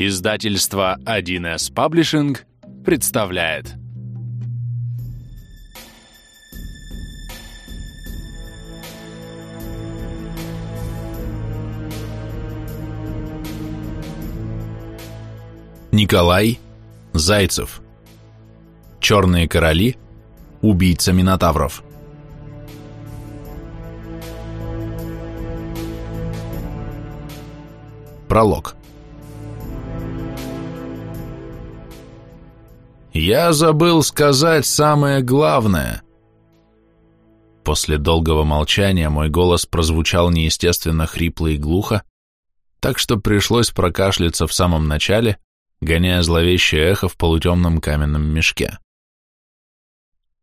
Издательство 1С Паблишинг представляет. Николай Зайцев. Черные короли. Убийца Минотавров Пролог «Я забыл сказать самое главное». После долгого молчания мой голос прозвучал неестественно хрипло и глухо, так что пришлось прокашляться в самом начале, гоняя зловещее эхо в полутемном каменном мешке.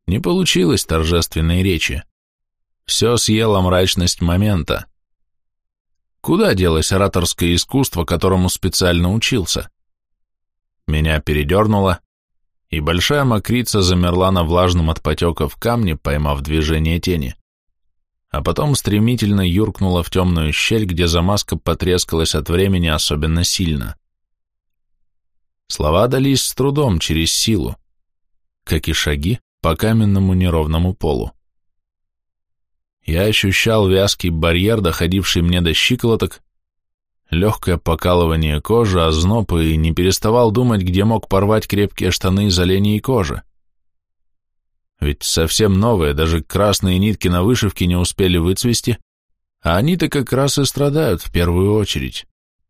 Не получилось торжественной речи. Все съела мрачность момента. Куда делось ораторское искусство, которому специально учился? Меня передернуло, и большая мокрица замерла на влажном от потеков камне, поймав движение тени, а потом стремительно юркнула в темную щель, где замазка потрескалась от времени особенно сильно. Слова дались с трудом, через силу, как и шаги по каменному неровному полу. Я ощущал вязкий барьер, доходивший мне до щиколоток, легкое покалывание кожи, озноб и не переставал думать, где мог порвать крепкие штаны из оленей кожи. Ведь совсем новые, даже красные нитки на вышивке не успели выцвести, а они-то как раз и страдают в первую очередь,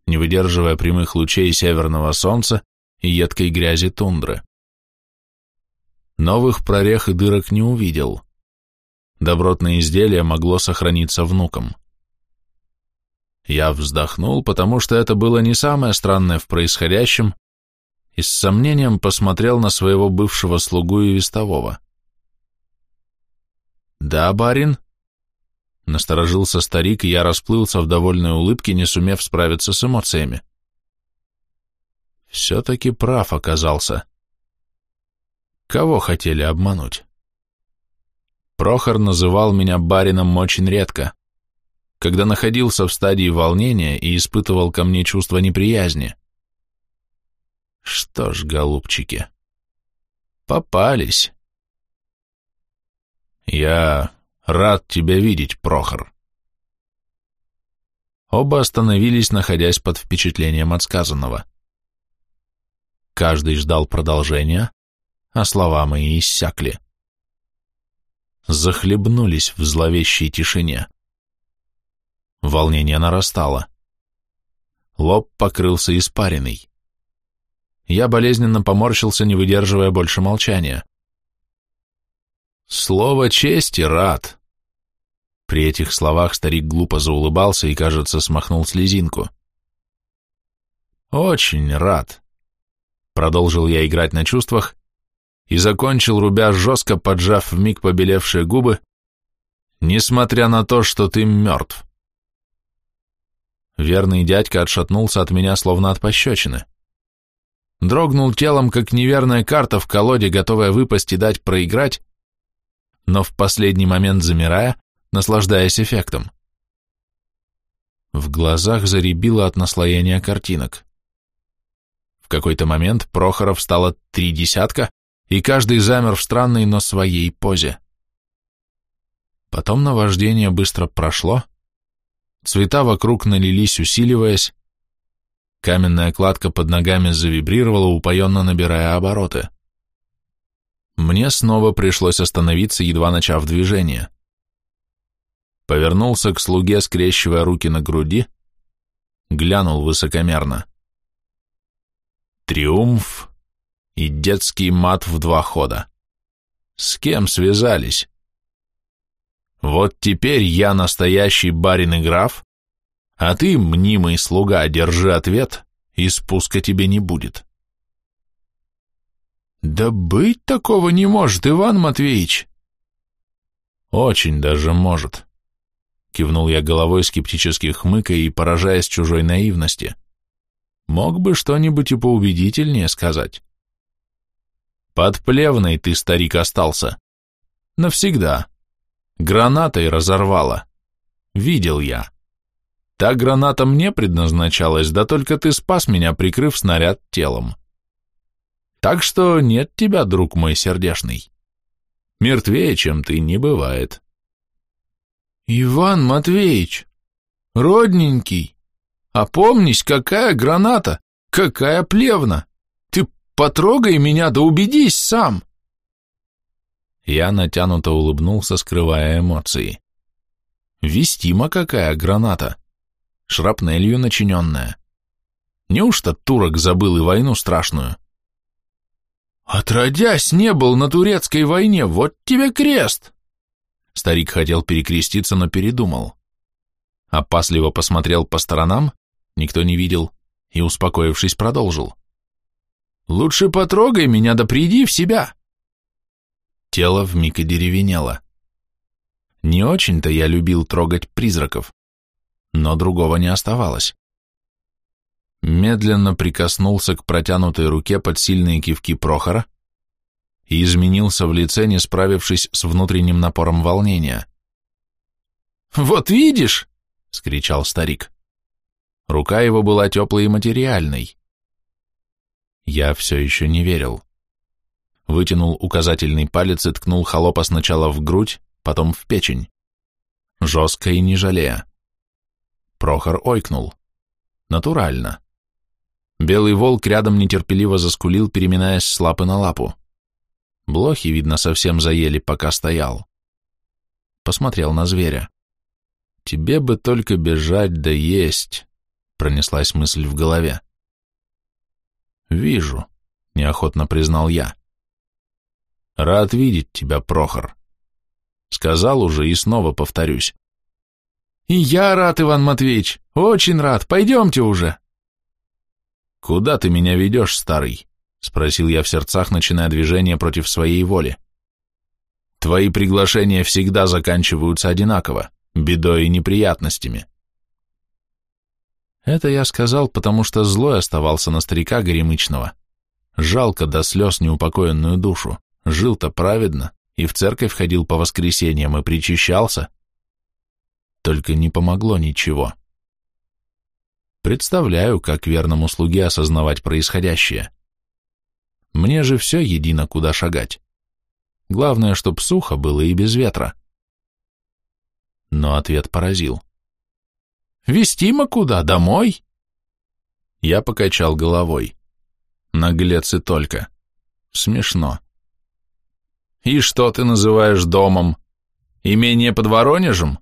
не выдерживая прямых лучей северного солнца и едкой грязи тундры. Новых прорех и дырок не увидел. Добротное изделие могло сохраниться внукам. Я вздохнул, потому что это было не самое странное в происходящем, и с сомнением посмотрел на своего бывшего слугу и вестового. «Да, барин?» Насторожился старик, и я расплылся в довольной улыбке, не сумев справиться с эмоциями. Все-таки прав оказался. Кого хотели обмануть? Прохор называл меня барином очень редко когда находился в стадии волнения и испытывал ко мне чувство неприязни. Что ж, голубчики, попались. Я рад тебя видеть, Прохор. Оба остановились, находясь под впечатлением от сказанного. Каждый ждал продолжения, а слова мои иссякли. Захлебнулись в зловещей тишине. Волнение нарастало. Лоб покрылся испариной. Я болезненно поморщился, не выдерживая больше молчания. «Слово чести, рад!» При этих словах старик глупо заулыбался и, кажется, смахнул слезинку. «Очень рад!» Продолжил я играть на чувствах и закончил, рубя жестко, поджав вмиг побелевшие губы, несмотря на то, что ты мертв. Верный дядька отшатнулся от меня, словно от пощечины. Дрогнул телом, как неверная карта в колоде, готовая выпасть и дать проиграть, но в последний момент замирая, наслаждаясь эффектом. В глазах заребило от наслоения картинок. В какой-то момент Прохоров стало три десятка, и каждый замер в странной, но своей позе. Потом наваждение быстро прошло, Цвета вокруг налились, усиливаясь. Каменная кладка под ногами завибрировала, упоенно набирая обороты. Мне снова пришлось остановиться, едва начав движение. Повернулся к слуге, скрещивая руки на груди, глянул высокомерно. Триумф и детский мат в два хода. С кем связались? Вот теперь я настоящий барин и граф, а ты, мнимый слуга, держи ответ, и спуска тебе не будет. Да быть такого не может, Иван Матвеевич. Очень даже может. Кивнул я головой, скептически хмыкая и поражаясь чужой наивности. Мог бы что-нибудь и поубедительнее сказать. Под плевной ты, старик, остался. Навсегда. Гранатой разорвало. Видел я. Та граната мне предназначалась, да только ты спас меня, прикрыв снаряд телом. Так что нет тебя, друг мой сердешный. Мертвее, чем ты, не бывает. Иван Матвеевич, родненький, опомнись, какая граната, какая плевна. Ты потрогай меня, да убедись сам. Я натянуто улыбнулся, скрывая эмоции. Вестима какая граната шрапнелью начиненная. Неужто турок забыл и войну страшную? Отродясь, не был на турецкой войне, вот тебе крест! Старик хотел перекреститься, но передумал. Опасливо посмотрел по сторонам, никто не видел, и, успокоившись, продолжил. «Лучше потрогай меня, да приди в себя!» Тело вмиг одеревенело. Не очень-то я любил трогать призраков но другого не оставалось. Медленно прикоснулся к протянутой руке под сильные кивки Прохора и изменился в лице, не справившись с внутренним напором волнения. «Вот видишь!» — скричал старик. Рука его была теплой и материальной. Я все еще не верил. Вытянул указательный палец и ткнул холопа сначала в грудь, потом в печень. Жестко и не жалея. Прохор ойкнул. Натурально. Белый волк рядом нетерпеливо заскулил, переминаясь с лапы на лапу. Блохи, видно, совсем заели, пока стоял. Посмотрел на зверя. «Тебе бы только бежать да есть», — пронеслась мысль в голове. «Вижу», — неохотно признал я. «Рад видеть тебя, Прохор. Сказал уже и снова повторюсь. И я рад, Иван Матвеевич, очень рад, пойдемте уже. Куда ты меня ведешь, старый? Спросил я в сердцах, начиная движение против своей воли. Твои приглашения всегда заканчиваются одинаково, бедой и неприятностями. Это я сказал, потому что злой оставался на старика Горемычного. Жалко до слез неупокоенную душу. Жил-то праведно, и в церковь ходил по воскресеньям и причащался, только не помогло ничего. Представляю, как верному слуге осознавать происходящее. Мне же все едино, куда шагать. Главное, чтоб сухо было и без ветра. Но ответ поразил. «Вестимо куда? Домой?» Я покачал головой. Наглец и только. Смешно. «И что ты называешь домом? Имение под Воронежем?»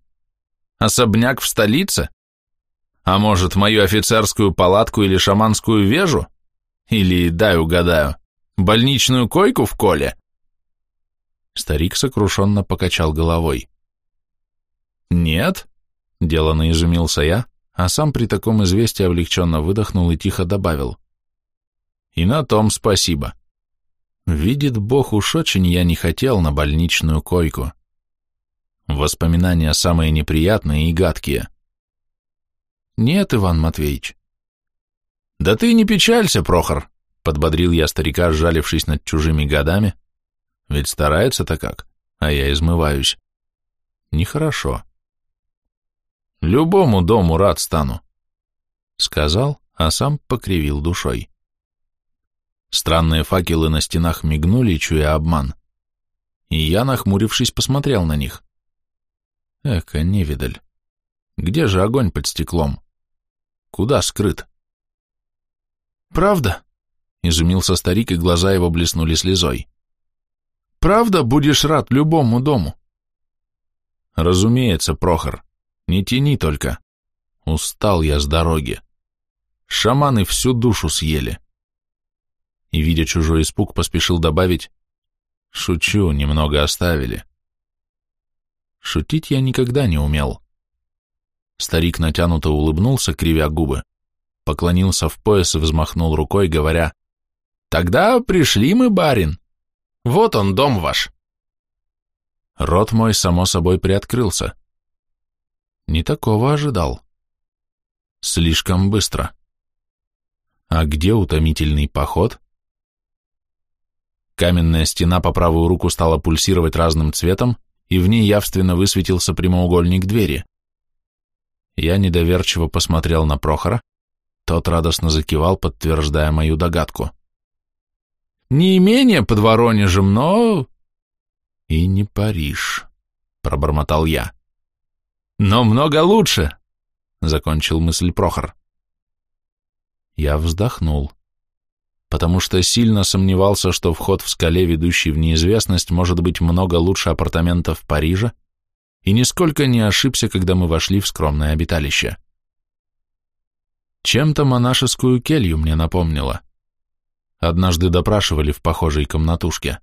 Особняк в столице? А может, мою офицерскую палатку или шаманскую вежу? Или, дай угадаю, больничную койку в коле?» Старик сокрушенно покачал головой. «Нет?» — делано изумился я, а сам при таком известии облегченно выдохнул и тихо добавил. «И на том спасибо. Видит Бог, уж очень я не хотел на больничную койку». Воспоминания самые неприятные и гадкие. Нет, Иван Матвеевич. Да ты не печалься, Прохор, подбодрил я старика, сжалившись над чужими годами. Ведь старается-то как, а я измываюсь. Нехорошо. Любому дому рад стану, сказал, а сам покривил душой. Странные факелы на стенах мигнули, чуя обман. И я, нахмурившись, посмотрел на них. Эка, невидаль. Где же огонь под стеклом? Куда скрыт? Правда? Изумился старик, и глаза его блеснули слезой. Правда будешь рад любому дому? Разумеется, Прохор. Не тяни только. Устал я с дороги. Шаманы всю душу съели. И, видя чужой испуг, поспешил добавить, «Шучу, немного оставили». Шутить я никогда не умел. Старик натянуто улыбнулся, кривя губы, поклонился в пояс и взмахнул рукой, говоря, «Тогда пришли мы, барин. Вот он, дом ваш». Рот мой, само собой, приоткрылся. Не такого ожидал. Слишком быстро. А где утомительный поход? Каменная стена по правую руку стала пульсировать разным цветом, и в ней явственно высветился прямоугольник двери. Я недоверчиво посмотрел на Прохора, тот радостно закивал, подтверждая мою догадку. «Не имение под Воронежем, но...» «И не Париж», — пробормотал я. «Но много лучше», — закончил мысль Прохор. Я вздохнул, потому что сильно сомневался, что вход в скале, ведущий в неизвестность, может быть много лучше апартаментов Парижа, и нисколько не ошибся, когда мы вошли в скромное обиталище. Чем-то монашескую келью мне напомнило. Однажды допрашивали в похожей комнатушке.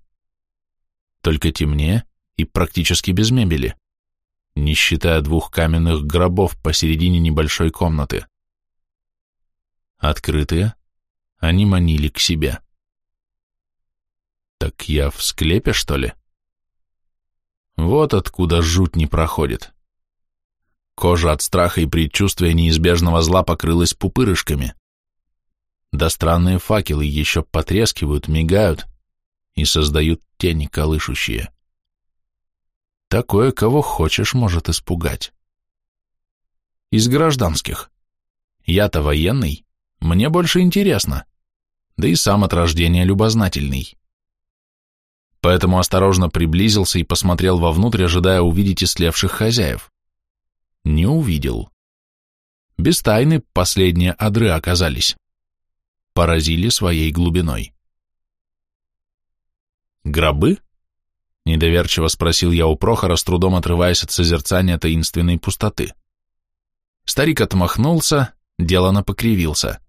Только темнее и практически без мебели, не считая двух каменных гробов посередине небольшой комнаты. Открытые, они манили к себе. Так я в склепе, что ли? Вот откуда жуть не проходит. Кожа от страха и предчувствия неизбежного зла покрылась пупырышками. Да странные факелы еще потрескивают, мигают и создают тени колышущие. Такое, кого хочешь, может испугать. Из гражданских. Я-то военный, мне больше интересно, да и сам от рождения любознательный поэтому осторожно приблизился и посмотрел вовнутрь, ожидая увидеть ислевших хозяев. Не увидел. Без тайны последние адры оказались. Поразили своей глубиной. «Гробы?» — недоверчиво спросил я у Прохора, с трудом отрываясь от созерцания таинственной пустоты. Старик отмахнулся, делано покривился.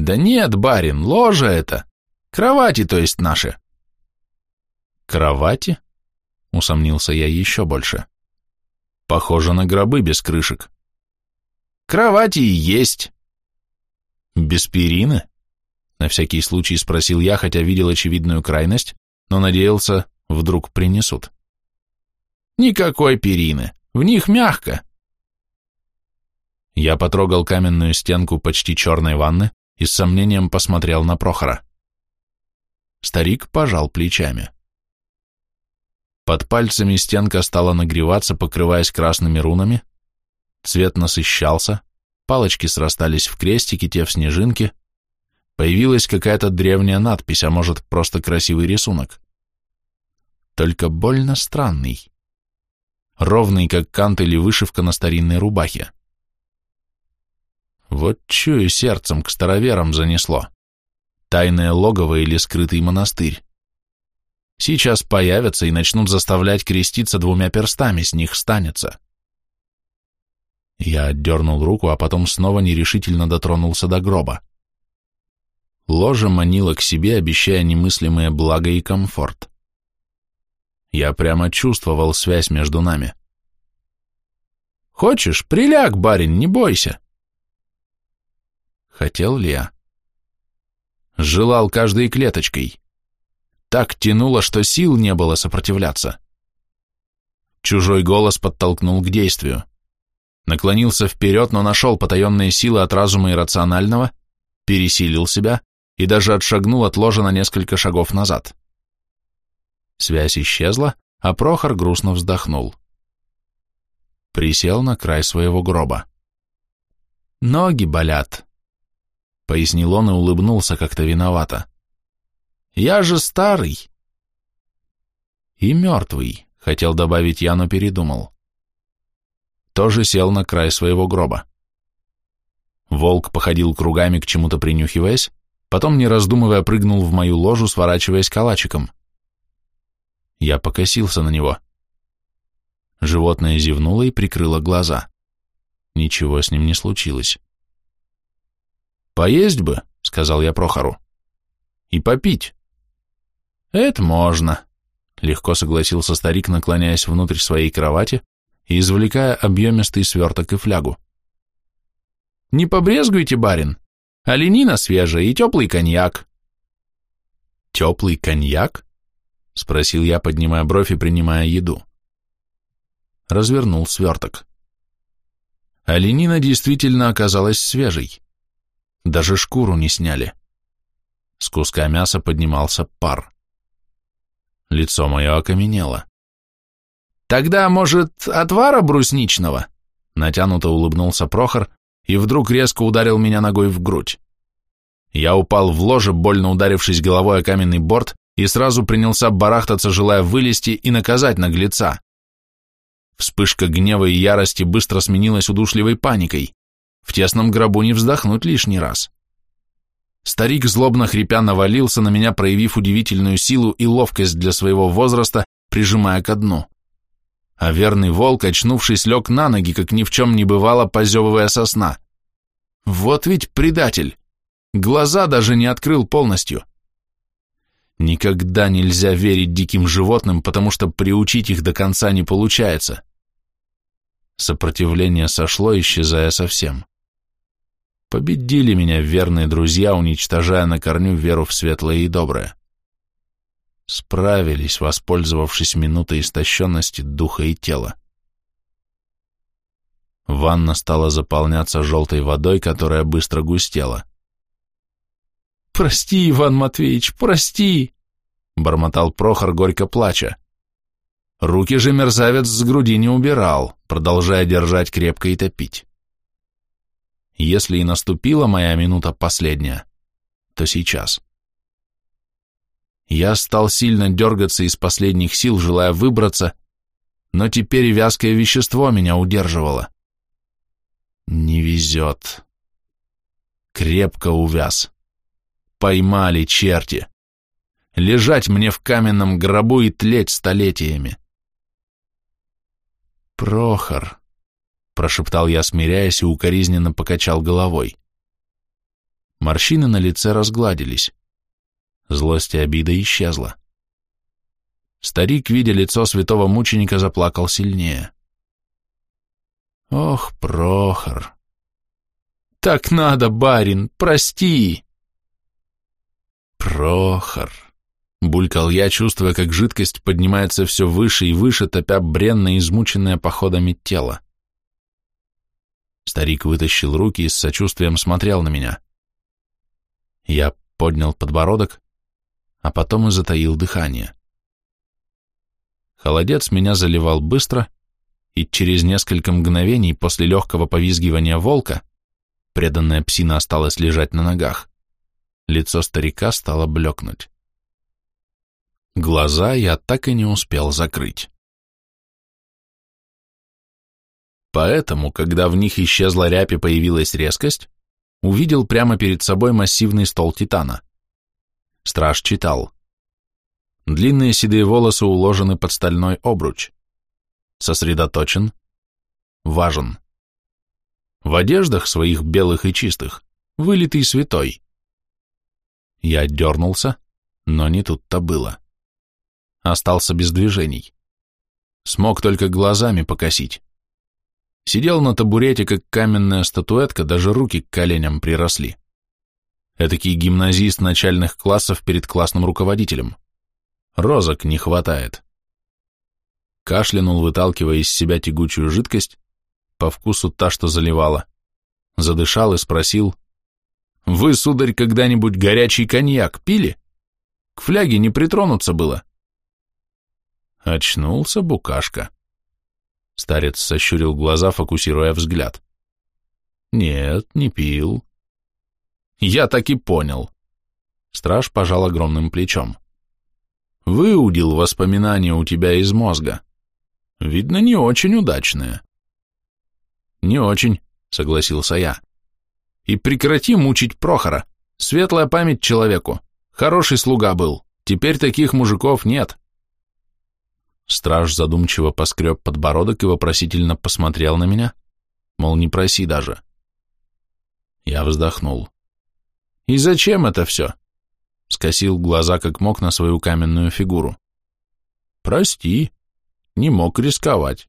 «Да нет, барин, ложа это. Кровати, то есть наши. Кровати? Усомнился я еще больше. Похоже на гробы без крышек. Кровати и есть. Без перины? На всякий случай спросил я, хотя видел очевидную крайность, но надеялся, вдруг принесут. Никакой перины, в них мягко. Я потрогал каменную стенку почти черной ванны и с сомнением посмотрел на Прохора. Старик пожал плечами. Под пальцами стенка стала нагреваться, покрываясь красными рунами. Цвет насыщался, палочки срастались в крестики, те в снежинки. Появилась какая-то древняя надпись, а может, просто красивый рисунок. Только больно странный. Ровный, как кант или вышивка на старинной рубахе. Вот чую сердцем к староверам занесло. Тайное логово или скрытый монастырь. Сейчас появятся и начнут заставлять креститься двумя перстами, с них станется. Я отдернул руку, а потом снова нерешительно дотронулся до гроба. Ложа манила к себе, обещая немыслимое благо и комфорт. Я прямо чувствовал связь между нами. «Хочешь, приляг, барин, не бойся!» Хотел ли я? Желал каждой клеточкой так тянуло, что сил не было сопротивляться. Чужой голос подтолкнул к действию. Наклонился вперед, но нашел потаенные силы от разума иррационального, пересилил себя и даже отшагнул от ложа на несколько шагов назад. Связь исчезла, а Прохор грустно вздохнул. Присел на край своего гроба. «Ноги болят», — пояснил он и улыбнулся как-то виновато. Я же старый. И мертвый, хотел добавить я, но передумал. Тоже сел на край своего гроба. Волк походил кругами, к чему-то принюхиваясь, потом, не раздумывая, прыгнул в мою ложу, сворачиваясь калачиком. Я покосился на него. Животное зевнуло и прикрыло глаза. Ничего с ним не случилось. «Поесть бы», — сказал я Прохору. «И попить». «Это можно», — легко согласился старик, наклоняясь внутрь своей кровати и извлекая объемистый сверток и флягу. «Не побрезгуйте, барин, оленина свежая и теплый коньяк». «Теплый коньяк?» — спросил я, поднимая бровь и принимая еду. Развернул сверток. Оленина действительно оказалась свежей. Даже шкуру не сняли. С куска мяса поднимался пар. Лицо мое окаменело. «Тогда, может, отвара брусничного?» — Натянуто улыбнулся Прохор и вдруг резко ударил меня ногой в грудь. Я упал в ложе, больно ударившись головой о каменный борт, и сразу принялся барахтаться, желая вылезти и наказать наглеца. Вспышка гнева и ярости быстро сменилась удушливой паникой. В тесном гробу не вздохнуть лишний раз. Старик, злобно хрипя, навалился на меня, проявив удивительную силу и ловкость для своего возраста, прижимая ко дну. А верный волк, очнувшись, лег на ноги, как ни в чем не бывало, позевывая со сна. Вот ведь предатель! Глаза даже не открыл полностью. Никогда нельзя верить диким животным, потому что приучить их до конца не получается. Сопротивление сошло, исчезая совсем. Победили меня верные друзья, уничтожая на корню веру в светлое и доброе. Справились, воспользовавшись минутой истощенности духа и тела. Ванна стала заполняться желтой водой, которая быстро густела. «Прости, Иван Матвеевич, прости!» — бормотал Прохор, горько плача. Руки же мерзавец с груди не убирал, продолжая держать крепко и топить. Если и наступила моя минута последняя, то сейчас. Я стал сильно дергаться из последних сил, желая выбраться, но теперь вязкое вещество меня удерживало. Не везет. Крепко увяз. Поймали черти. Лежать мне в каменном гробу и тлеть столетиями. Прохор прошептал я, смиряясь, и укоризненно покачал головой. Морщины на лице разгладились. Злость и обида исчезла. Старик, видя лицо святого мученика, заплакал сильнее. «Ох, Прохор!» «Так надо, барин, прости!» «Прохор!» — булькал я, чувствуя, как жидкость поднимается все выше и выше, топя бренное, измученное походами тело. Старик вытащил руки и с сочувствием смотрел на меня. Я поднял подбородок, а потом и затаил дыхание. Холодец меня заливал быстро, и через несколько мгновений после легкого повизгивания волка преданная псина осталась лежать на ногах. Лицо старика стало блекнуть. Глаза я так и не успел закрыть. Поэтому, когда в них исчезла рябь и появилась резкость, увидел прямо перед собой массивный стол титана. Страж читал. Длинные седые волосы уложены под стальной обруч. Сосредоточен. Важен. В одеждах своих белых и чистых, вылитый святой. Я дернулся, но не тут-то было. Остался без движений. Смог только глазами покосить. Сидел на табурете, как каменная статуэтка, даже руки к коленям приросли. Этакий гимназист начальных классов перед классным руководителем. Розок не хватает. Кашлянул, выталкивая из себя тягучую жидкость, по вкусу та, что заливала. Задышал и спросил, «Вы, сударь, когда-нибудь горячий коньяк пили? К фляге не притронуться было». Очнулся букашка. Старец сощурил глаза, фокусируя взгляд. Нет, не пил. Я так и понял. Страж пожал огромным плечом. Выудил воспоминания у тебя из мозга. Видно, не очень удачные. Не очень, согласился я. И прекрати мучить Прохора. Светлая память человеку. Хороший слуга был. Теперь таких мужиков нет. Страж задумчиво поскреб подбородок и вопросительно посмотрел на меня, мол, не проси даже. Я вздохнул. «И зачем это все?» Скосил глаза как мог на свою каменную фигуру. «Прости, не мог рисковать.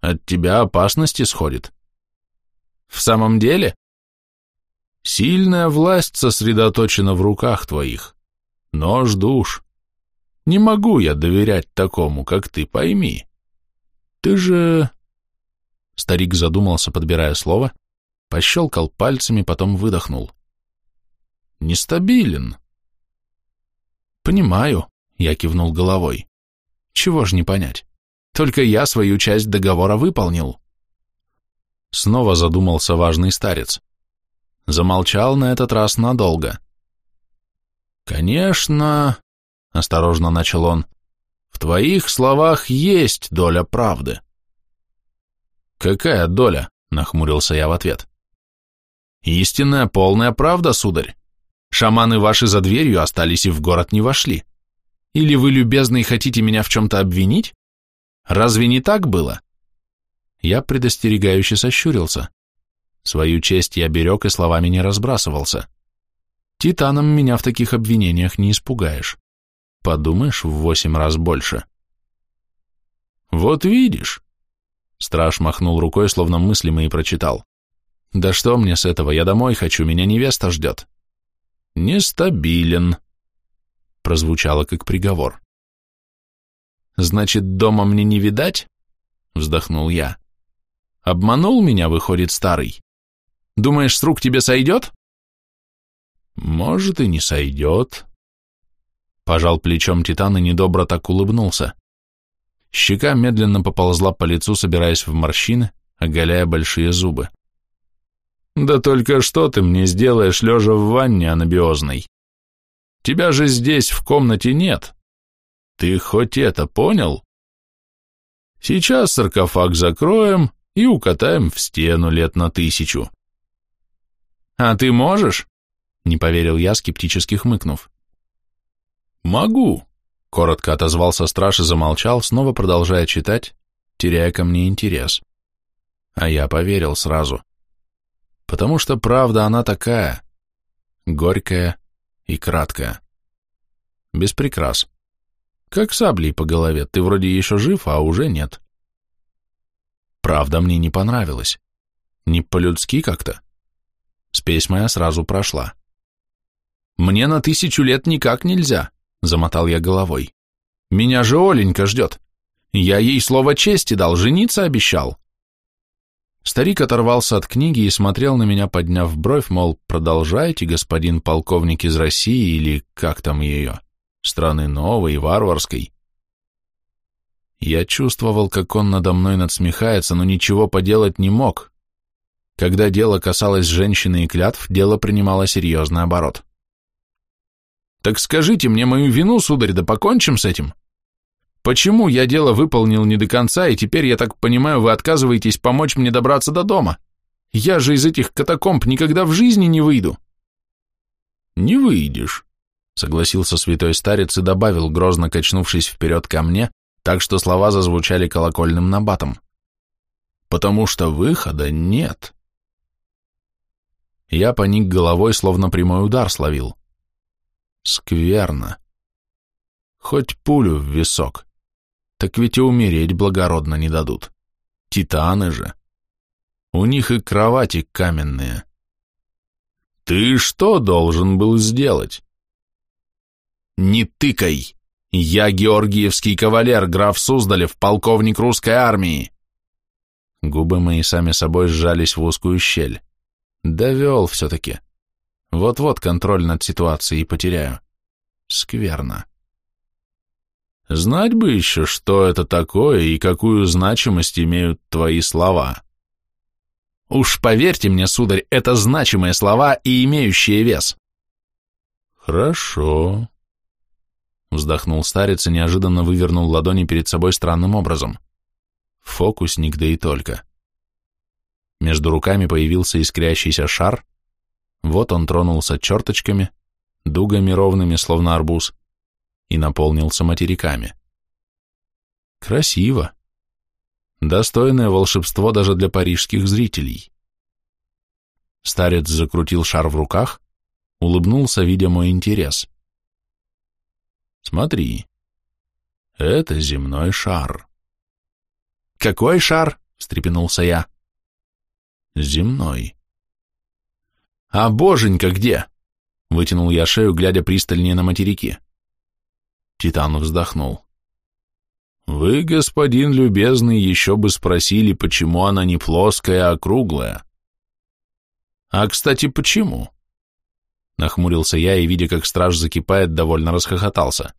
От тебя опасность исходит». «В самом деле?» «Сильная власть сосредоточена в руках твоих. Нож душ. Не могу я доверять такому, как ты, пойми. Ты же...» Старик задумался, подбирая слово, пощелкал пальцами, потом выдохнул. «Нестабилен». «Понимаю», — я кивнул головой. «Чего ж не понять? Только я свою часть договора выполнил». Снова задумался важный старец. Замолчал на этот раз надолго. «Конечно», — осторожно начал он, — «в твоих словах есть доля правды». «Какая доля?» — нахмурился я в ответ. «Истинная, полная правда, сударь. Шаманы ваши за дверью остались и в город не вошли. Или вы, любезный, хотите меня в чем-то обвинить? Разве не так было?» Я предостерегающе сощурился. Свою честь я берег и словами не разбрасывался. Титаном меня в таких обвинениях не испугаешь. Подумаешь, в восемь раз больше. «Вот видишь», Страж махнул рукой, словно мысли мои прочитал. «Да что мне с этого? Я домой хочу, меня невеста ждет». «Нестабилен», — прозвучало как приговор. «Значит, дома мне не видать?» — вздохнул я. «Обманул меня, выходит, старый. Думаешь, с рук тебе сойдет?» «Может, и не сойдет», — пожал плечом Титан и недобро так улыбнулся. Щека медленно поползла по лицу, собираясь в морщины, оголяя большие зубы. «Да только что ты мне сделаешь, лежа в ванне анабиозной? Тебя же здесь в комнате нет. Ты хоть это понял? Сейчас саркофаг закроем и укатаем в стену лет на тысячу». «А ты можешь?» — не поверил я, скептически хмыкнув. «Могу», Коротко отозвался страж и замолчал, снова продолжая читать, теряя ко мне интерес. А я поверил сразу. Потому что правда она такая, горькая и краткая. Без прикрас. Как саблей по голове, ты вроде еще жив, а уже нет. Правда мне не понравилась. Не по-людски как-то. Спесь моя сразу прошла. Мне на тысячу лет никак нельзя. — замотал я головой. «Меня же Оленька ждет. Я ей слово чести дал, жениться обещал». Старик оторвался от книги и смотрел на меня, подняв бровь, мол, продолжайте, господин полковник из России или как там ее, страны новой, варварской. Я чувствовал, как он надо мной надсмехается, но ничего поделать не мог. Когда дело касалось женщины и клятв, дело принимало серьезный оборот. Так скажите мне мою вину, сударь, да покончим с этим. Почему я дело выполнил не до конца, и теперь, я так понимаю, вы отказываетесь помочь мне добраться до дома? Я же из этих катакомб никогда в жизни не выйду. Не выйдешь, согласился святой старец и добавил, грозно качнувшись вперед ко мне, так что слова зазвучали колокольным набатом. Потому что выхода нет. Я поник головой, словно прямой удар словил. Скверно. Хоть пулю в висок. Так ведь и умереть благородно не дадут. Титаны же. У них и кровати каменные. Ты что должен был сделать? Не тыкай! Я Георгиевский кавалер, граф Суздалев, полковник русской армии. Губы мои сами собой сжались в узкую щель. Довел все-таки. Вот-вот контроль над ситуацией потеряю. Скверно. Знать бы еще, что это такое и какую значимость имеют твои слова. Уж поверьте мне, сударь, это значимые слова и имеющие вес. Хорошо. Вздохнул старец и неожиданно вывернул ладони перед собой странным образом. Фокусник, да и только. Между руками появился искрящийся шар, вот он тронулся черточками, дугами ровными, словно арбуз, и наполнился материками. Красиво. Достойное волшебство даже для парижских зрителей. Старец закрутил шар в руках, улыбнулся, видя мой интерес. Смотри, это земной шар. Какой шар? встрепенулся я. Земной. «А боженька где?» — вытянул я шею, глядя пристальнее на материки. Титан вздохнул. «Вы, господин любезный, еще бы спросили, почему она не плоская, а круглая». «А, кстати, почему?» Нахмурился я и, видя, как страж закипает, довольно расхохотался.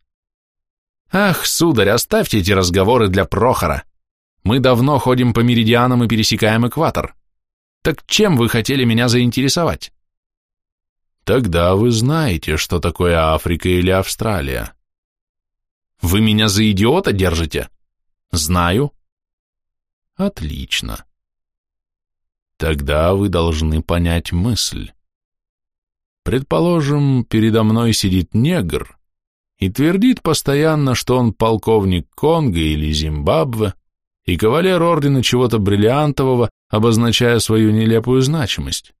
«Ах, сударь, оставьте эти разговоры для Прохора. Мы давно ходим по меридианам и пересекаем экватор. Так чем вы хотели меня заинтересовать? Тогда вы знаете, что такое Африка или Австралия. Вы меня за идиота держите? Знаю. Отлично. Тогда вы должны понять мысль. Предположим, передо мной сидит негр и твердит постоянно, что он полковник Конго или Зимбабве и кавалер ордена чего-то бриллиантового, обозначая свою нелепую значимость.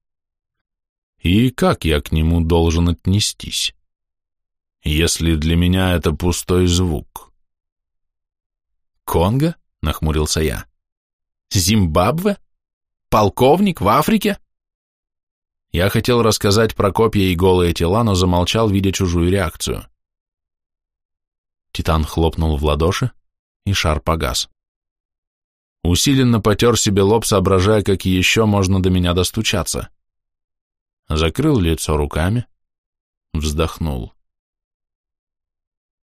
И как я к нему должен отнестись, если для меня это пустой звук? «Конго?» — нахмурился я. «Зимбабве? Полковник в Африке?» Я хотел рассказать про копья и голые тела, но замолчал, видя чужую реакцию. Титан хлопнул в ладоши, и шар погас. Усиленно потер себе лоб, соображая, как еще можно до меня достучаться. Закрыл лицо руками, вздохнул.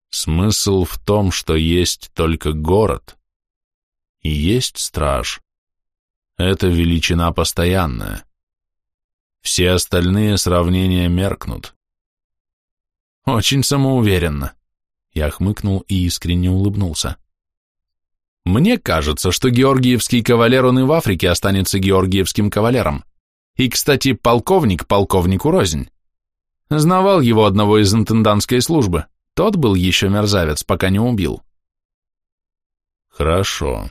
Смысл в том, что есть только город, и есть страж. Это величина постоянная. Все остальные сравнения меркнут. Очень самоуверенно. Я хмыкнул и искренне улыбнулся. Мне кажется, что георгиевский кавалер он и в Африке останется георгиевским кавалером. И, кстати, полковник полковнику рознь. Знавал его одного из интендантской службы. Тот был еще мерзавец, пока не убил. Хорошо.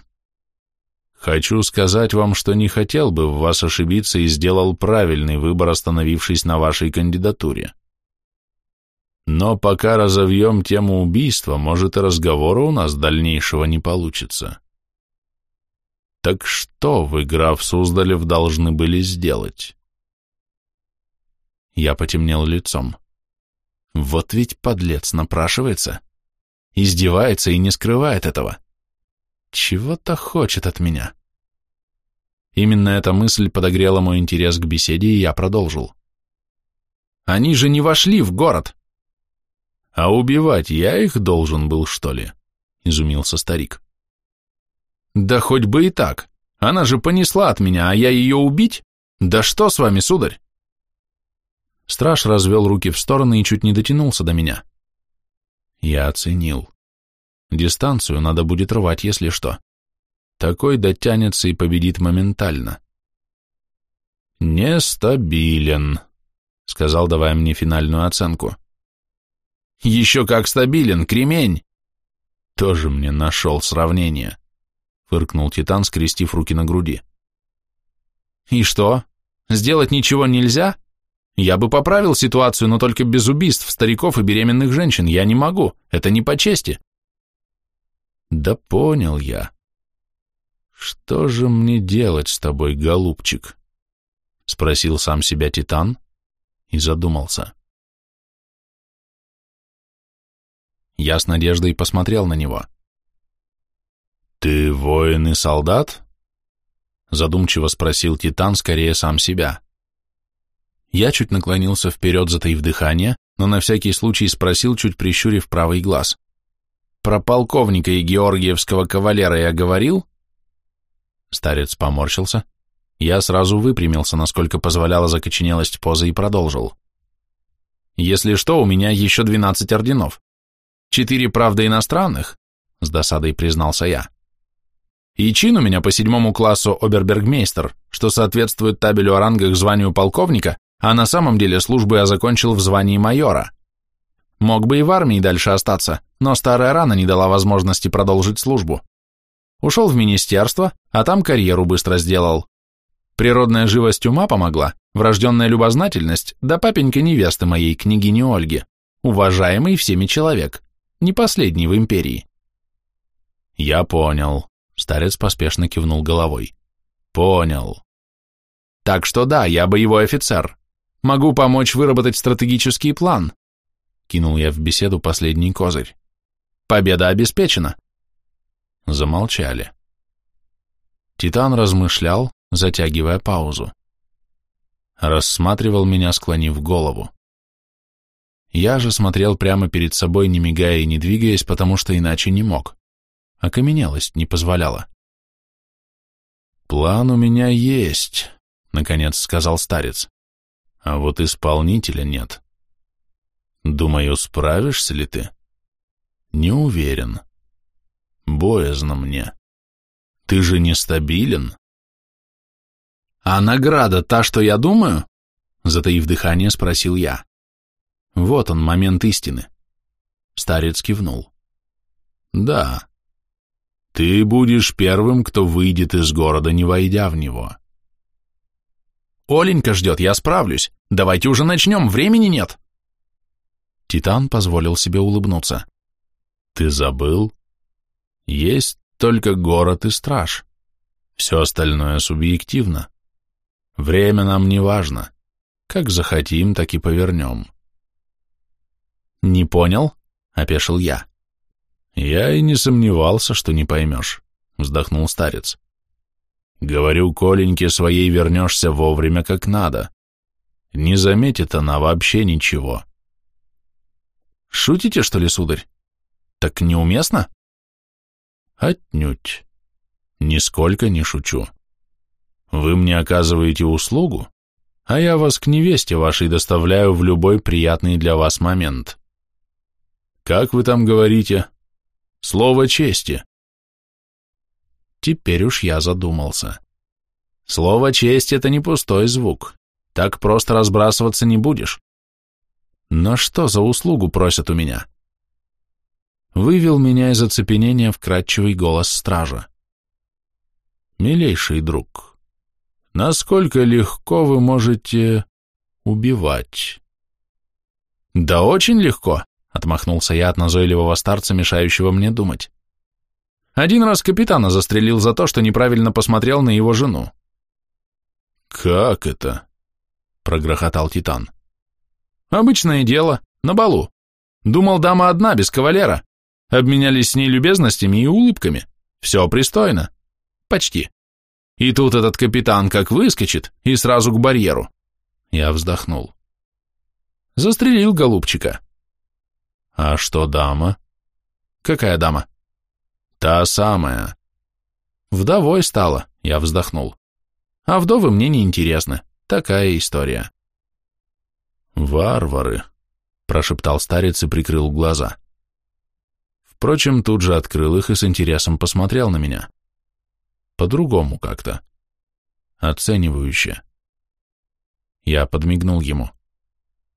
Хочу сказать вам, что не хотел бы в вас ошибиться и сделал правильный выбор, остановившись на вашей кандидатуре. Но пока разовьем тему убийства, может и разговора у нас дальнейшего не получится. Так что вы, граф Суздалев, должны были сделать? Я потемнел лицом. Вот ведь подлец напрашивается, издевается и не скрывает этого. Чего-то хочет от меня. Именно эта мысль подогрела мой интерес к беседе, и я продолжил. Они же не вошли в город. А убивать я их должен был, что ли? Изумился старик. Да хоть бы и так. Она же понесла от меня, а я ее убить? Да что с вами, сударь? Страж развел руки в стороны и чуть не дотянулся до меня. Я оценил. Дистанцию надо будет рвать, если что. Такой дотянется и победит моментально. «Нестабилен», — сказал, давая мне финальную оценку. Еще как стабилен, кремень. Тоже мне нашел сравнение, фыркнул Титан, скрестив руки на груди. И что? Сделать ничего нельзя? Я бы поправил ситуацию, но только без убийств стариков и беременных женщин. Я не могу. Это не по чести. Да понял я. Что же мне делать с тобой, голубчик? Спросил сам себя Титан и задумался. Я с надеждой посмотрел на него. «Ты воин и солдат?» Задумчиво спросил Титан скорее сам себя. Я чуть наклонился вперед, затаив дыхание, но на всякий случай спросил, чуть прищурив правый глаз. «Про полковника и георгиевского кавалера я говорил?» Старец поморщился. Я сразу выпрямился, насколько позволяла закоченелость позы, и продолжил. «Если что, у меня еще двенадцать орденов. Четыре, правда, иностранных, с досадой признался я. И чин у меня по седьмому классу обербергмейстер, что соответствует табелю о рангах званию полковника, а на самом деле службу я закончил в звании майора. Мог бы и в армии дальше остаться, но старая рана не дала возможности продолжить службу. Ушел в министерство, а там карьеру быстро сделал. Природная живость ума помогла, врожденная любознательность, да папенька невесты моей, княгини Ольги, уважаемый всеми человек не последний в империи. Я понял. Старец поспешно кивнул головой. Понял. Так что да, я боевой офицер. Могу помочь выработать стратегический план. Кинул я в беседу последний козырь. Победа обеспечена. Замолчали. Титан размышлял, затягивая паузу. Рассматривал меня, склонив голову. Я же смотрел прямо перед собой, не мигая и не двигаясь, потому что иначе не мог. Окаменелость не позволяла. «План у меня есть», — наконец сказал старец. «А вот исполнителя нет. Думаю, справишься ли ты?» «Не уверен. Боязно мне. Ты же нестабилен». «А награда та, что я думаю?» Затаив дыхание, спросил я. Вот он, момент истины. Старец кивнул. «Да. Ты будешь первым, кто выйдет из города, не войдя в него». «Оленька ждет, я справлюсь. Давайте уже начнем, времени нет». Титан позволил себе улыбнуться. «Ты забыл? Есть только город и страж. Все остальное субъективно. Время нам не важно. Как захотим, так и повернем. Не понял? Опешил я. Я и не сомневался, что не поймешь, вздохнул старец. Говорю, Коленьке своей вернешься вовремя как надо. Не заметит она вообще ничего. Шутите, что ли, сударь? Так неуместно? Отнюдь. Нисколько не шучу. Вы мне оказываете услугу, а я вас к невесте вашей доставляю в любой приятный для вас момент. Как вы там говорите? Слово чести. Теперь уж я задумался. Слово честь — это не пустой звук. Так просто разбрасываться не будешь. Но что за услугу просят у меня? Вывел меня из оцепенения вкрадчивый голос стража. Милейший друг, насколько легко вы можете убивать. Да очень легко, отмахнулся я от назойливого старца, мешающего мне думать. Один раз капитана застрелил за то, что неправильно посмотрел на его жену. Как это? прогрохотал Титан. Обычное дело, на балу. Думал, дама одна, без кавалера. Обменялись с ней любезностями и улыбками. Все пристойно. Почти. И тут этот капитан как выскочит и сразу к барьеру. Я вздохнул. Застрелил голубчика. А что дама? Какая дама? Та самая. Вдовой стала, я вздохнул. А вдовы мне не интересны. Такая история. Варвары, прошептал старец и прикрыл глаза. Впрочем, тут же открыл их и с интересом посмотрел на меня. По-другому как-то. Оценивающе. Я подмигнул ему.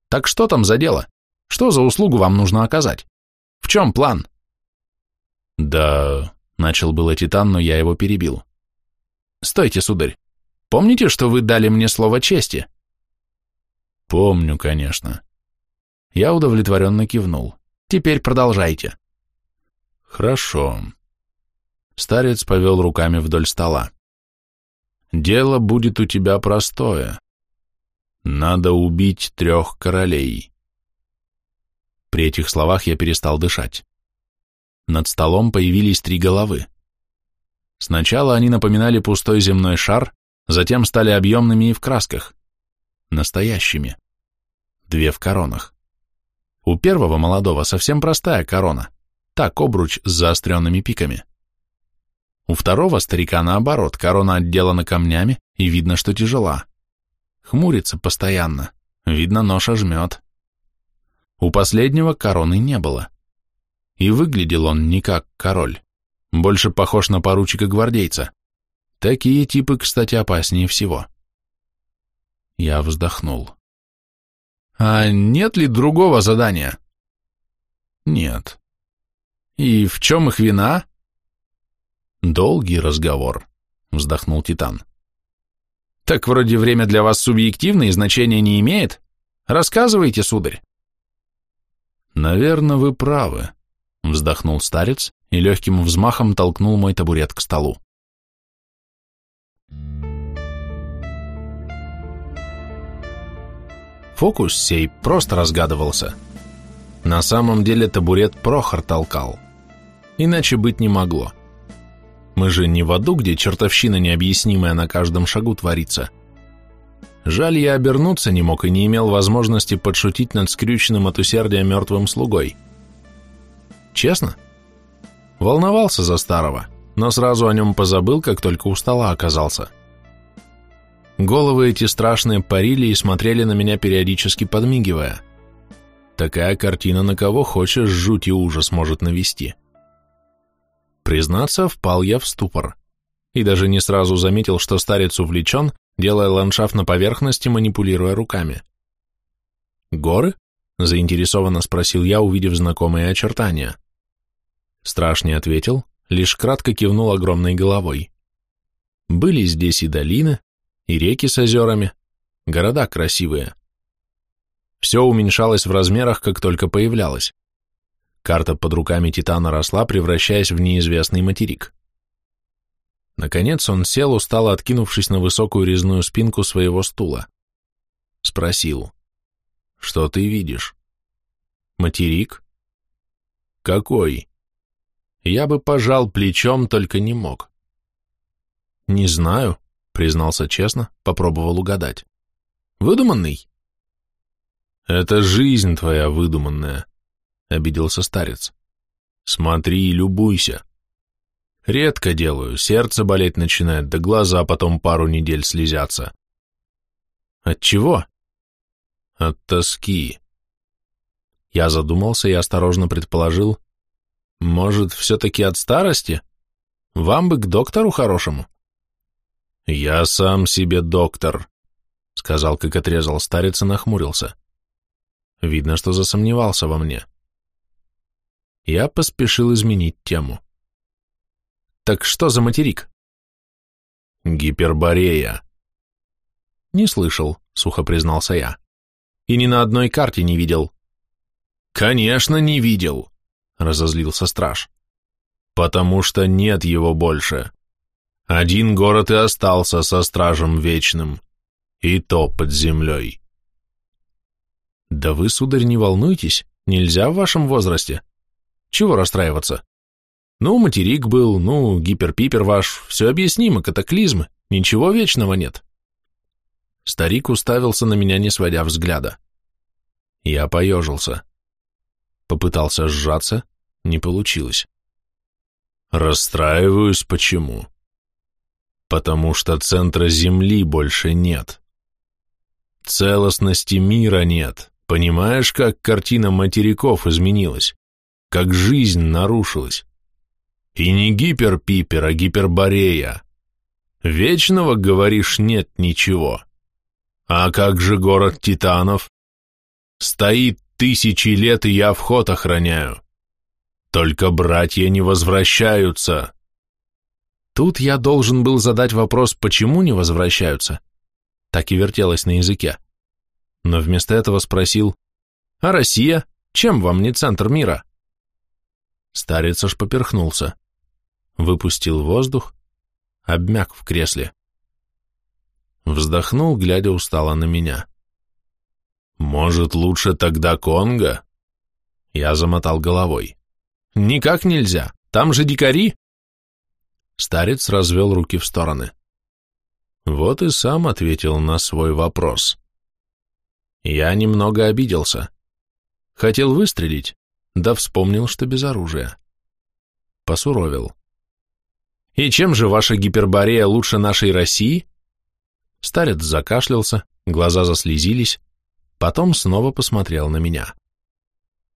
«Так что там за дело? Что за услугу вам нужно оказать? В чем план?» «Да...» — начал было Титан, но я его перебил. «Стойте, сударь. Помните, что вы дали мне слово чести?» «Помню, конечно». Я удовлетворенно кивнул. «Теперь продолжайте». «Хорошо. Старец повел руками вдоль стола. «Дело будет у тебя простое. Надо убить трех королей». При этих словах я перестал дышать. Над столом появились три головы. Сначала они напоминали пустой земной шар, затем стали объемными и в красках. Настоящими. Две в коронах. У первого молодого совсем простая корона, так обруч с заостренными пиками. У второго старика наоборот, корона отделана камнями, и видно, что тяжела. Хмурится постоянно, видно, ноша жмет. У последнего короны не было. И выглядел он не как король, больше похож на поручика-гвардейца. Такие типы, кстати, опаснее всего. Я вздохнул. А нет ли другого задания? Нет. И в чем их вина? Долгий разговор, вздохнул Титан. Так вроде время для вас субъективное и значения не имеет? Рассказывайте, сударь. Наверное, вы правы, вздохнул старец и легким взмахом толкнул мой табурет к столу. Фокус сей просто разгадывался. На самом деле табурет Прохор толкал. Иначе быть не могло. Мы же не в аду, где чертовщина необъяснимая на каждом шагу творится. Жаль, я обернуться не мог и не имел возможности подшутить над скрюченным от усердия мертвым слугой. Честно? Волновался за старого, но сразу о нем позабыл, как только у стола оказался. Головы эти страшные парили и смотрели на меня периодически подмигивая. Такая картина на кого хочешь жуть и ужас может навести. Признаться, впал я в ступор. И даже не сразу заметил, что старец увлечен, делая ландшафт на поверхности, манипулируя руками. «Горы?» — заинтересованно спросил я, увидев знакомые очертания. Страж не ответил, лишь кратко кивнул огромной головой. Были здесь и долины, и реки с озерами, города красивые. Все уменьшалось в размерах, как только появлялось. Карта под руками Титана росла, превращаясь в неизвестный материк. Наконец он сел, устало откинувшись на высокую резную спинку своего стула. Спросил, «Что ты видишь?» «Материк?» «Какой?» Я бы пожал плечом, только не мог. «Не знаю», признался честно, попробовал угадать. Выдуманный? Это жизнь твоя выдуманная, обиделся старец. Смотри и любуйся. Редко делаю, сердце болеть начинает, да глаза потом пару недель слезятся. От чего? От тоски. Я задумался и осторожно предположил, может, все-таки от старости? Вам бы к доктору хорошему? «Я сам себе доктор», — сказал, как отрезал старец и нахмурился. Видно, что засомневался во мне. Я поспешил изменить тему. «Так что за материк?» «Гиперборея». «Не слышал», — сухо признался я. «И ни на одной карте не видел». «Конечно, не видел», — разозлился страж. «Потому что нет его больше». Один город и остался со стражем вечным, и то под землей. Да вы, сударь, не волнуйтесь, нельзя в вашем возрасте. Чего расстраиваться? Ну, материк был, ну, гиперпипер ваш, все объяснимо, катаклизмы, ничего вечного нет. Старик уставился на меня, не сводя взгляда. Я поежился. Попытался сжаться, не получилось. Расстраиваюсь почему? Потому что центра Земли больше нет. Целостности мира нет. Понимаешь, как картина материков изменилась? Как жизнь нарушилась? И не гиперпипер, а гиперборея. Вечного, говоришь, нет ничего. А как же город титанов? Стоит тысячи лет, и я вход охраняю. Только братья не возвращаются. Тут я должен был задать вопрос, почему не возвращаются. Так и вертелось на языке. Но вместо этого спросил, а Россия? Чем вам не центр мира? Старец аж поперхнулся. Выпустил воздух, обмяк в кресле. Вздохнул, глядя устало на меня. «Может, лучше тогда Конго?» Я замотал головой. «Никак нельзя. Там же дикари!» Старец развел руки в стороны. Вот и сам ответил на свой вопрос. Я немного обиделся. Хотел выстрелить, да вспомнил, что без оружия. Посуровил. «И чем же ваша гиперборея лучше нашей России?» Старец закашлялся, глаза заслезились, потом снова посмотрел на меня.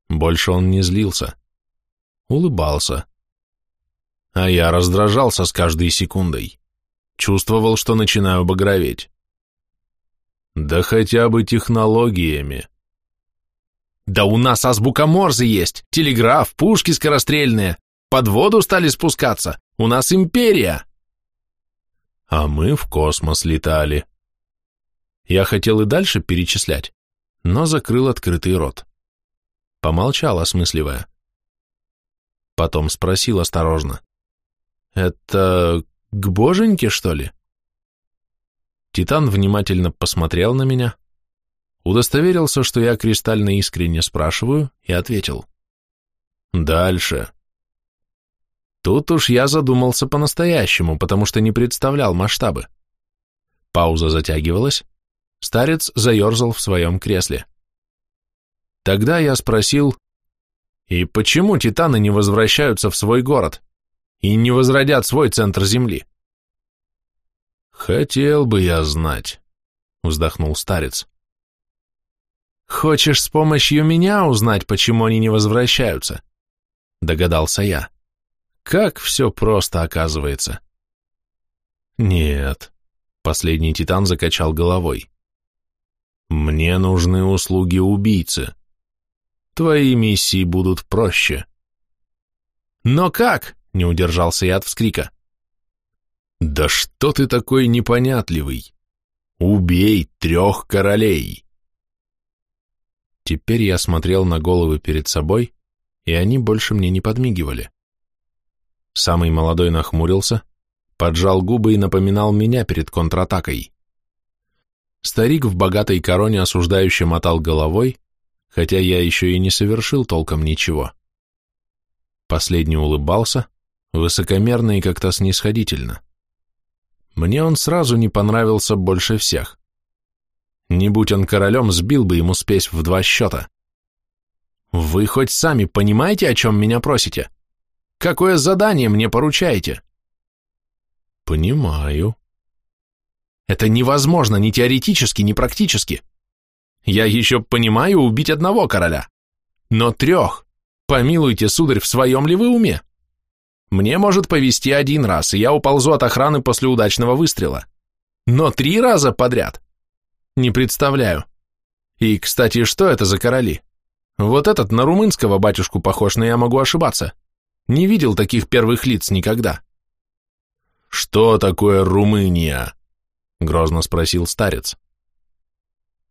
Больше он не злился. Улыбался. А я раздражался с каждой секундой. Чувствовал, что начинаю багроветь. Да хотя бы технологиями. Да у нас азбука Морзе есть, телеграф, пушки скорострельные. Под воду стали спускаться. У нас империя. А мы в космос летали. Я хотел и дальше перечислять, но закрыл открытый рот. Помолчал, осмысливая. Потом спросил осторожно. «Это к боженьке, что ли?» Титан внимательно посмотрел на меня, удостоверился, что я кристально искренне спрашиваю, и ответил. «Дальше». Тут уж я задумался по-настоящему, потому что не представлял масштабы. Пауза затягивалась, старец заерзал в своем кресле. Тогда я спросил, «И почему титаны не возвращаются в свой город?» и не возродят свой центр Земли. Хотел бы я знать, вздохнул старец. Хочешь с помощью меня узнать, почему они не возвращаются? Догадался я. Как все просто оказывается. Нет, последний титан закачал головой. Мне нужны услуги убийцы. Твои миссии будут проще. Но как? Не удержался я от вскрика. Да что ты такой непонятливый? Убей трех королей. Теперь я смотрел на головы перед собой, и они больше мне не подмигивали. Самый молодой нахмурился, поджал губы и напоминал меня перед контратакой. Старик в богатой короне осуждающе мотал головой, хотя я еще и не совершил толком ничего. Последний улыбался, высокомерно и как-то снисходительно. Мне он сразу не понравился больше всех. Не будь он королем, сбил бы ему спесь в два счета. Вы хоть сами понимаете, о чем меня просите? Какое задание мне поручаете? Понимаю. Это невозможно ни теоретически, ни практически. Я еще понимаю убить одного короля. Но трех. Помилуйте, сударь, в своем ли вы уме? Мне может повести один раз, и я уползу от охраны после удачного выстрела. Но три раза подряд? Не представляю. И, кстати, что это за короли? Вот этот на румынского батюшку похож, но я могу ошибаться. Не видел таких первых лиц никогда. Что такое Румыния? Грозно спросил старец.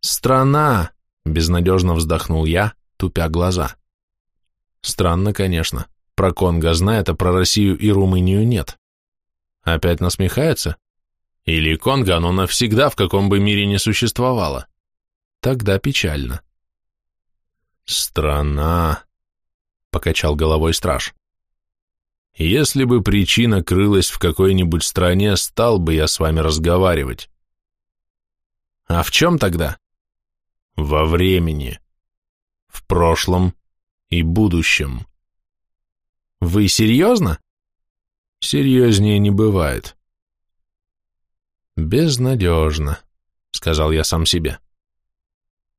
Страна, безнадежно вздохнул я, тупя глаза. Странно, конечно. Про Конго знает, а про Россию и Румынию нет. Опять насмехается? Или Конго оно навсегда в каком бы мире не существовало? Тогда печально. Страна, покачал головой страж. Если бы причина крылась в какой-нибудь стране, стал бы я с вами разговаривать. А в чем тогда? Во времени. В прошлом и будущем. Вы серьезно? Серьезнее не бывает. Безнадежно, сказал я сам себе.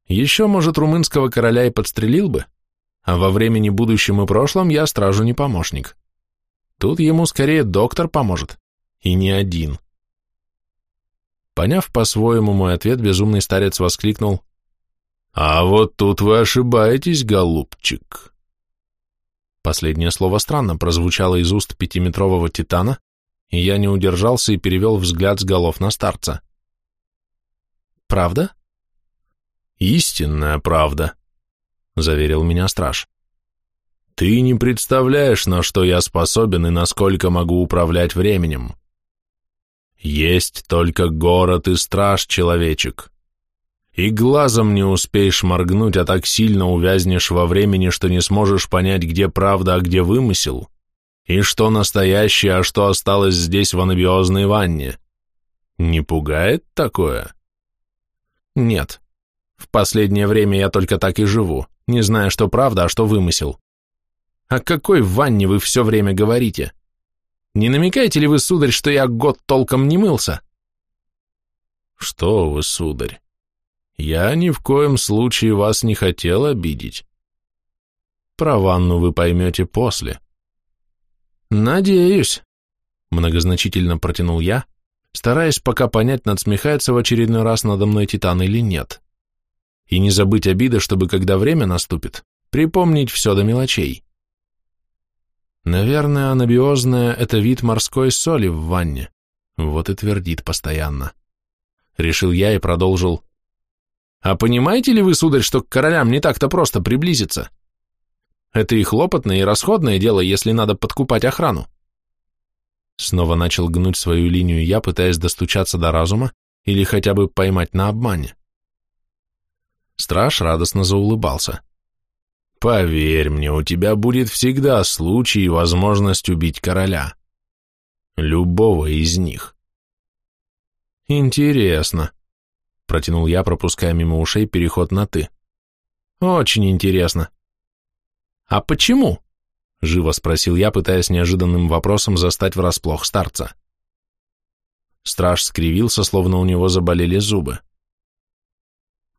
Еще, может, румынского короля и подстрелил бы, а во времени будущем и прошлом я стражу не помощник. Тут ему скорее доктор поможет, и не один. Поняв по-своему мой ответ, безумный старец воскликнул, «А вот тут вы ошибаетесь, голубчик». Последнее слово странно прозвучало из уст пятиметрового титана, и я не удержался и перевел взгляд с голов на старца. «Правда?» «Истинная правда», — заверил меня страж. «Ты не представляешь, на что я способен и насколько могу управлять временем. Есть только город и страж, человечек и глазом не успеешь моргнуть, а так сильно увязнешь во времени, что не сможешь понять, где правда, а где вымысел, и что настоящее, а что осталось здесь в анабиозной ванне. Не пугает такое? Нет. В последнее время я только так и живу, не зная, что правда, а что вымысел. О какой ванне вы все время говорите? Не намекаете ли вы, сударь, что я год толком не мылся? Что вы, сударь? Я ни в коем случае вас не хотел обидеть. Про ванну вы поймете после. Надеюсь, многозначительно протянул я, стараясь пока понять, надсмехается в очередной раз надо мной Титан или нет. И не забыть обиды, чтобы, когда время наступит, припомнить все до мелочей. Наверное, анабиозная — это вид морской соли в ванне. Вот и твердит постоянно. Решил я и продолжил. А понимаете ли вы, сударь, что к королям не так-то просто приблизиться? Это и хлопотное, и расходное дело, если надо подкупать охрану. Снова начал гнуть свою линию я, пытаясь достучаться до разума или хотя бы поймать на обмане. Страж радостно заулыбался. «Поверь мне, у тебя будет всегда случай и возможность убить короля. Любого из них». «Интересно», протянул я, пропуская мимо ушей переход на «ты». «Очень интересно». «А почему?» — живо спросил я, пытаясь неожиданным вопросом застать врасплох старца. Страж скривился, словно у него заболели зубы.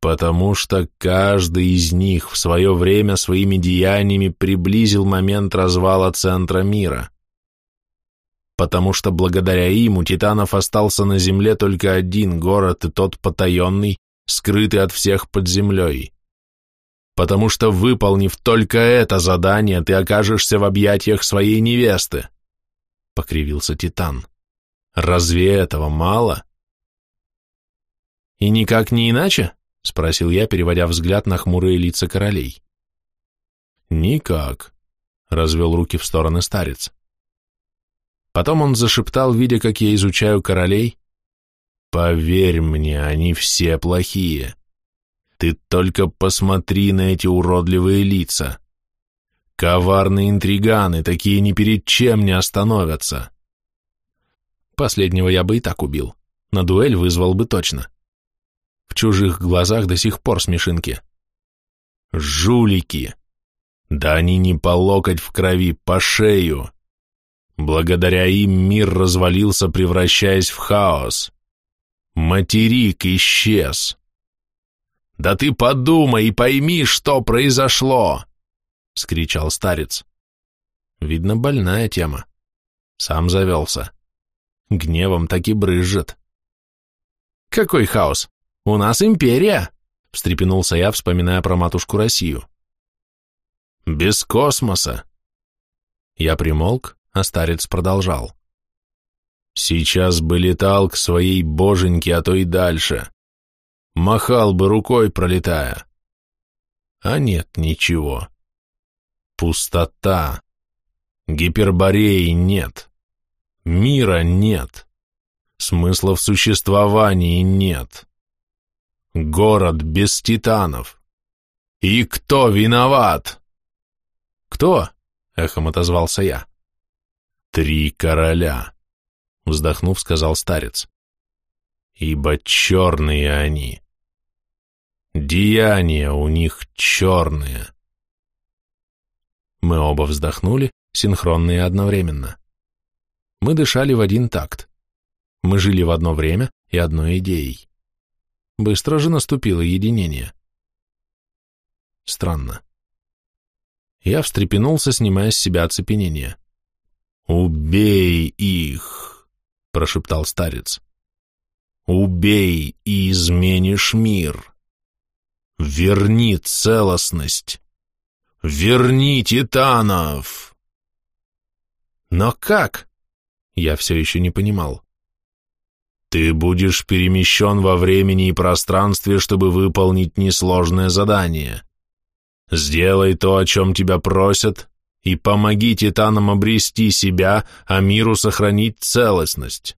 Потому что каждый из них в свое время своими деяниями приблизил момент развала центра мира. Потому что благодаря им у титанов остался на земле только один город, и тот потаенный, скрытый от всех под землей. Потому что, выполнив только это задание, ты окажешься в объятиях своей невесты, — покривился Титан. Разве этого мало? И никак не иначе? — спросил я, переводя взгляд на хмурые лица королей. Никак, — развел руки в стороны старец. Потом он зашептал, видя, как я изучаю королей, «Поверь мне, они все плохие. Ты только посмотри на эти уродливые лица. Коварные интриганы, такие ни перед чем не остановятся». Последнего я бы и так убил. На дуэль вызвал бы точно. В чужих глазах до сих пор смешинки. Жулики! Да они не по локоть в крови, по шею. Благодаря им мир развалился, превращаясь в хаос. Материк исчез. «Да ты подумай и пойми, что произошло!» — скричал старец. Видно, больная тема. Сам завелся. Гневом так и брызжет. «Какой хаос? У нас империя!» — встрепенулся я, вспоминая про матушку Россию. «Без космоса!» Я примолк, а старец продолжал. Сейчас бы летал к своей боженьке, а то и дальше. Махал бы рукой, пролетая. А нет ничего. Пустота. Гипербореи нет. Мира нет. Смысла в существовании нет. Город без титанов. И кто виноват? Кто? Эхом отозвался я. Три короля, вздохнув, сказал старец. Ибо черные они. Деяния у них черные. Мы оба вздохнули, синхронно и одновременно. Мы дышали в один такт. Мы жили в одно время и одной идеей. Быстро же наступило единение. Странно. Я встрепенулся, снимая с себя оцепенение. «Убей их!» — прошептал старец. «Убей и изменишь мир. Верни целостность. Верни титанов!» «Но как?» — я все еще не понимал. «Ты будешь перемещен во времени и пространстве, чтобы выполнить несложное задание. Сделай то, о чем тебя просят, и помоги титанам обрести себя, а миру сохранить целостность.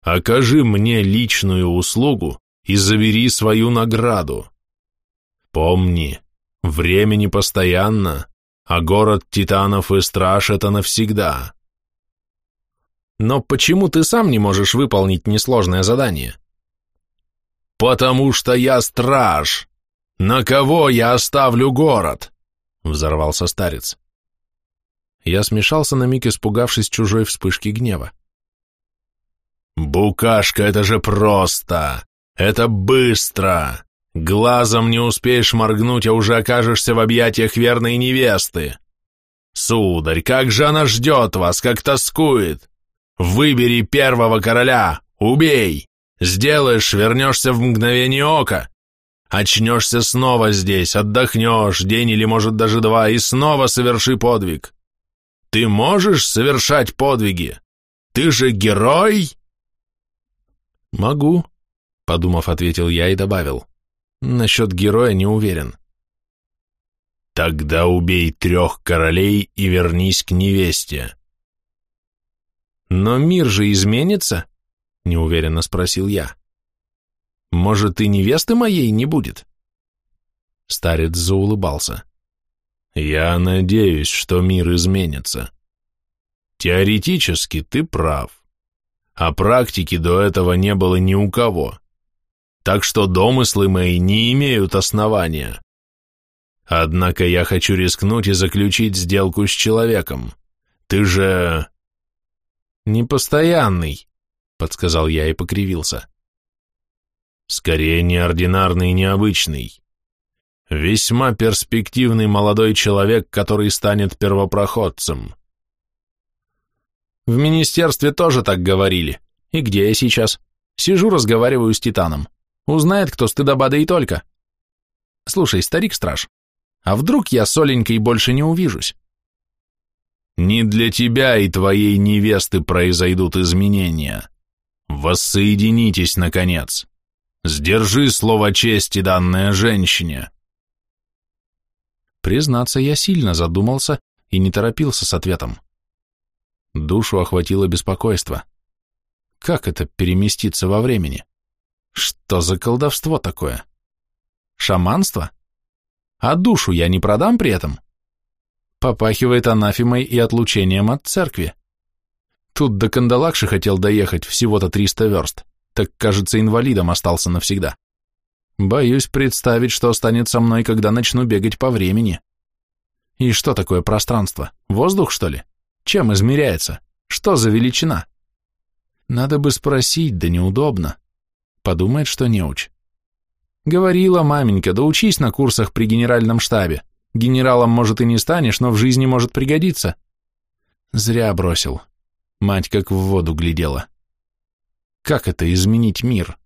Окажи мне личную услугу и забери свою награду. Помни, время не постоянно, а город титанов и страж — это навсегда. Но почему ты сам не можешь выполнить несложное задание? Потому что я страж. На кого я оставлю город? Взорвался старец. Я смешался на миг, испугавшись чужой вспышки гнева. «Букашка, это же просто! Это быстро! Глазом не успеешь моргнуть, а уже окажешься в объятиях верной невесты! Сударь, как же она ждет вас, как тоскует! Выбери первого короля, убей! Сделаешь, вернешься в мгновение ока!» Очнешься снова здесь, отдохнешь, день или, может, даже два, и снова соверши подвиг. Ты можешь совершать подвиги? Ты же герой? Могу, подумав, ответил я и добавил. Насчет героя не уверен. Тогда убей трех королей и вернись к невесте. Но мир же изменится? Неуверенно спросил я. Может, и невесты моей не будет? Старец заулыбался. Я надеюсь, что мир изменится. Теоретически ты прав. А практики до этого не было ни у кого. Так что домыслы мои не имеют основания. Однако я хочу рискнуть и заключить сделку с человеком. Ты же... Непостоянный, подсказал я и покривился. Скорее неординарный и необычный. Весьма перспективный молодой человек, который станет первопроходцем. В министерстве тоже так говорили. И где я сейчас? Сижу, разговариваю с Титаном. Узнает, кто стыдоба, и только. Слушай, старик-страж, а вдруг я с Оленькой больше не увижусь? Не для тебя и твоей невесты произойдут изменения. Воссоединитесь, наконец. Сдержи слово чести, данное женщине. Признаться, я сильно задумался и не торопился с ответом. Душу охватило беспокойство. Как это переместиться во времени? Что за колдовство такое? Шаманство? А душу я не продам при этом? Попахивает анафемой и отлучением от церкви. Тут до Кандалакши хотел доехать всего-то 300 верст, так, кажется, инвалидом остался навсегда. Боюсь представить, что станет со мной, когда начну бегать по времени. И что такое пространство? Воздух, что ли? Чем измеряется? Что за величина? Надо бы спросить, да неудобно. Подумает, что неуч. Говорила маменька, да учись на курсах при генеральном штабе. Генералом, может, и не станешь, но в жизни может пригодиться. Зря бросил. Мать как в воду глядела. Как это изменить мир?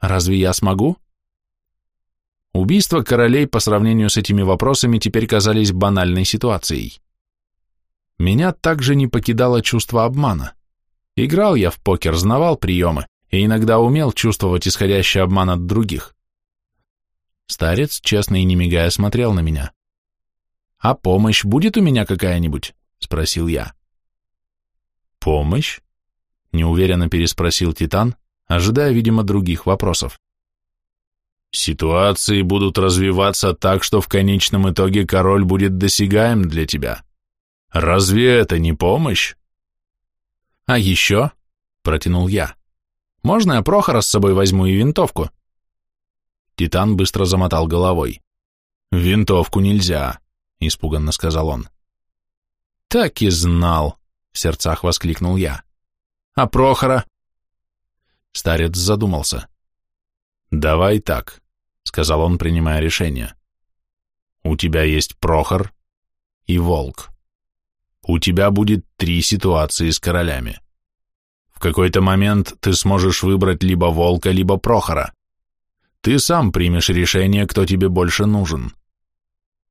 Разве я смогу? Убийства королей по сравнению с этими вопросами теперь казались банальной ситуацией. Меня также не покидало чувство обмана. Играл я в покер, знавал приемы и иногда умел чувствовать исходящий обман от других. Старец, честно и не мигая, смотрел на меня. «А помощь будет у меня какая-нибудь?» — спросил я. «Помощь?» — неуверенно переспросил Титан, ожидая, видимо, других вопросов. Ситуации будут развиваться так, что в конечном итоге король будет досягаем для тебя. Разве это не помощь? А еще, протянул я, можно я Прохора с собой возьму и винтовку? Титан быстро замотал головой. Винтовку нельзя, испуганно сказал он. Так и знал, в сердцах воскликнул я. А Прохора? Старец задумался. «Давай так», — сказал он, принимая решение. «У тебя есть Прохор и Волк. У тебя будет три ситуации с королями. В какой-то момент ты сможешь выбрать либо Волка, либо Прохора. Ты сам примешь решение, кто тебе больше нужен.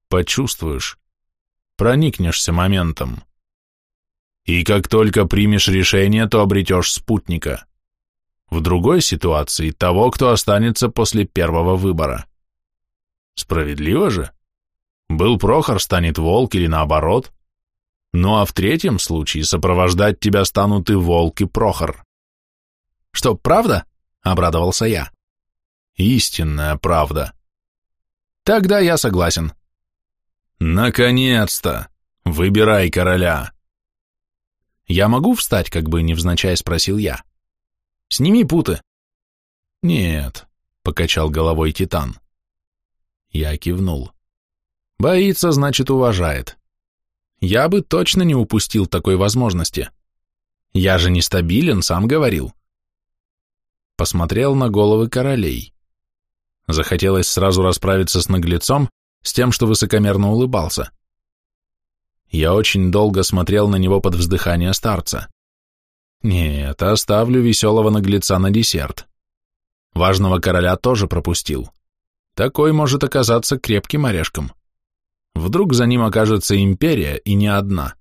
Почувствуешь, проникнешься моментом. И как только примешь решение, то обретешь спутника. В другой ситуации того, кто останется после первого выбора. Справедливо же? Был Прохор, станет волк или наоборот. Ну а в третьем случае сопровождать тебя станут и волк, и Прохор. Что, правда? Обрадовался я. Истинная правда. Тогда я согласен. Наконец-то! Выбирай короля. Я могу встать, как бы невзначай спросил я. Сними путы. Нет, покачал головой Титан. Я кивнул. Боится, значит, уважает. Я бы точно не упустил такой возможности. Я же нестабилен, сам говорил. Посмотрел на головы королей. Захотелось сразу расправиться с наглецом, с тем, что высокомерно улыбался. Я очень долго смотрел на него под вздыхание старца. Нет, оставлю веселого наглеца на десерт. Важного короля тоже пропустил. Такой может оказаться крепким орешком. Вдруг за ним окажется империя и не одна.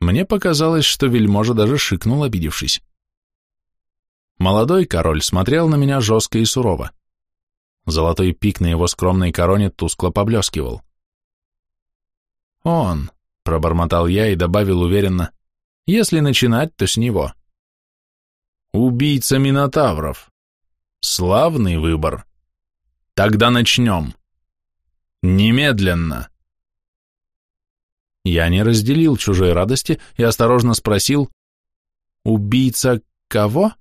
Мне показалось, что вельможа даже шикнул, обидевшись. Молодой король смотрел на меня жестко и сурово. Золотой пик на его скромной короне тускло поблескивал. «Он», — пробормотал я и добавил уверенно, если начинать, то с него. Убийца Минотавров. Славный выбор. Тогда начнем. Немедленно. Я не разделил чужой радости и осторожно спросил, «Убийца кого?»